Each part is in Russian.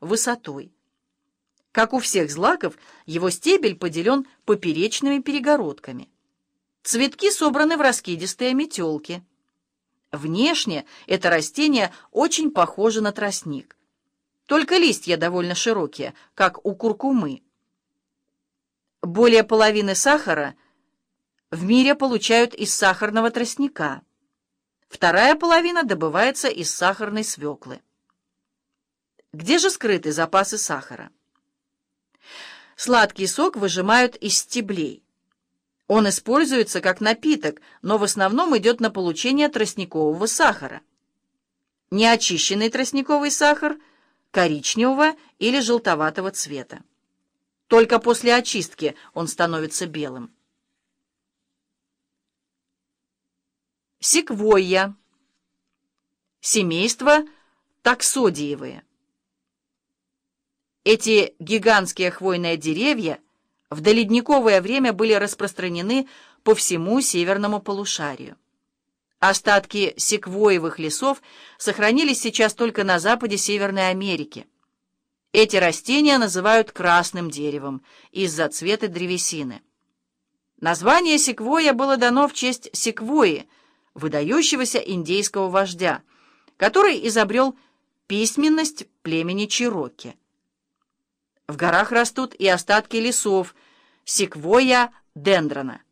высотой. Как у всех злаков, его стебель поделен поперечными перегородками. Цветки собраны в раскидистые метелки. Внешне это растение очень похоже на тростник. Только листья довольно широкие, как у куркумы. Более половины сахара в мире получают из сахарного тростника. Вторая половина добывается из сахарной свеклы. Где же скрыты запасы сахара? Сладкий сок выжимают из стеблей. Он используется как напиток, но в основном идет на получение тростникового сахара. Неочищенный тростниковый сахар коричневого или желтоватого цвета. Только после очистки он становится белым. Секвойя. Семейство таксодиевые. Эти гигантские хвойные деревья в доледниковое время были распространены по всему северному полушарию. Остатки секвоевых лесов сохранились сейчас только на западе Северной Америки. Эти растения называют красным деревом из-за цвета древесины. Название секвойя было дано в честь секвойи, выдающегося индейского вождя, который изобрел письменность племени Чироки. В горах растут и остатки лесов секвойя дендрона.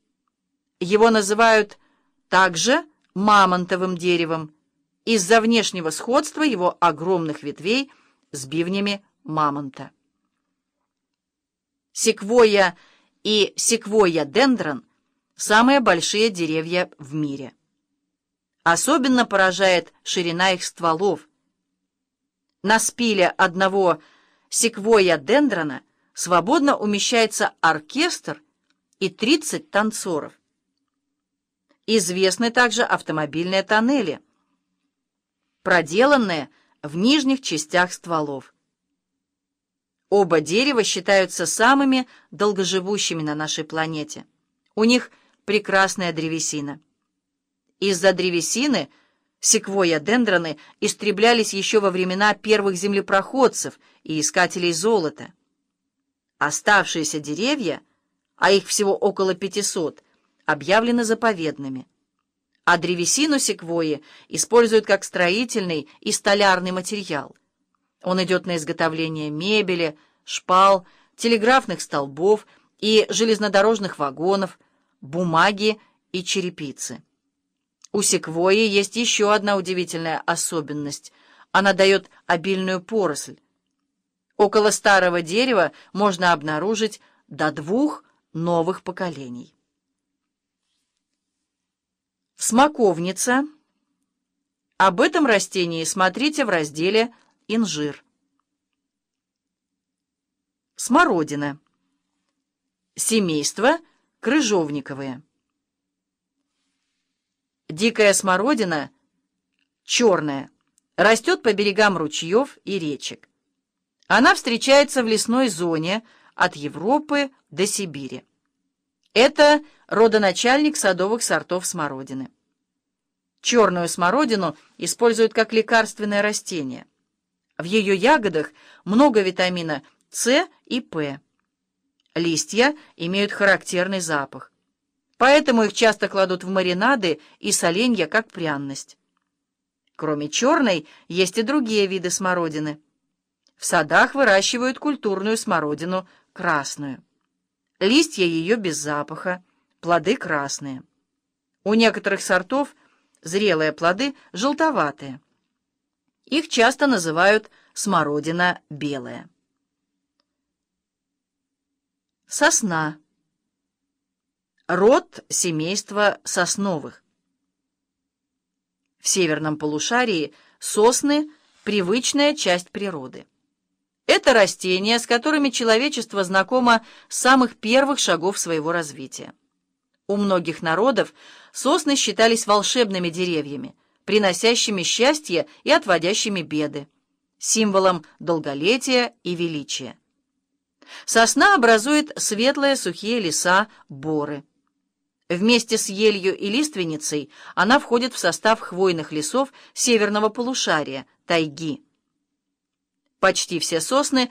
Его называют также мамонтовым деревом из-за внешнего сходства его огромных ветвей с бивнями мамонта. Секвойя и секвойя дендрон – самые большие деревья в мире. Особенно поражает ширина их стволов. На спиле одного секвойя дендрона свободно умещается оркестр и 30 танцоров. Известны также автомобильные тоннели, проделанные в нижних частях стволов. Оба дерева считаются самыми долгоживущими на нашей планете. У них прекрасная древесина. Из-за древесины секвойя-дендроны истреблялись еще во времена первых землепроходцев и искателей золота. Оставшиеся деревья, а их всего около 500, объявлены заповедными. А древесину секвойи используют как строительный и столярный материал. Он идет на изготовление мебели, шпал, телеграфных столбов и железнодорожных вагонов, бумаги и черепицы. У секвойи есть еще одна удивительная особенность. Она дает обильную поросль. Около старого дерева можно обнаружить до двух новых поколений. Смоковница. Об этом растении смотрите в разделе «Инжир». Смородина. Семейство крыжовниковые. Дикая смородина, черная, растет по берегам ручьев и речек. Она встречается в лесной зоне от Европы до Сибири. Это родоначальник садовых сортов смородины. Черную смородину используют как лекарственное растение. В ее ягодах много витамина С и П. Листья имеют характерный запах поэтому их часто кладут в маринады и соленья, как пряность. Кроме черной, есть и другие виды смородины. В садах выращивают культурную смородину красную. Листья ее без запаха, плоды красные. У некоторых сортов зрелые плоды желтоватые. Их часто называют смородина белая. Сосна. Род семейства сосновых. В северном полушарии сосны – привычная часть природы. Это растения, с которыми человечество знакомо с самых первых шагов своего развития. У многих народов сосны считались волшебными деревьями, приносящими счастье и отводящими беды, символом долголетия и величия. Сосна образует светлые сухие леса, боры. Вместе с елью и лиственницей она входит в состав хвойных лесов северного полушария, тайги. Почти все сосны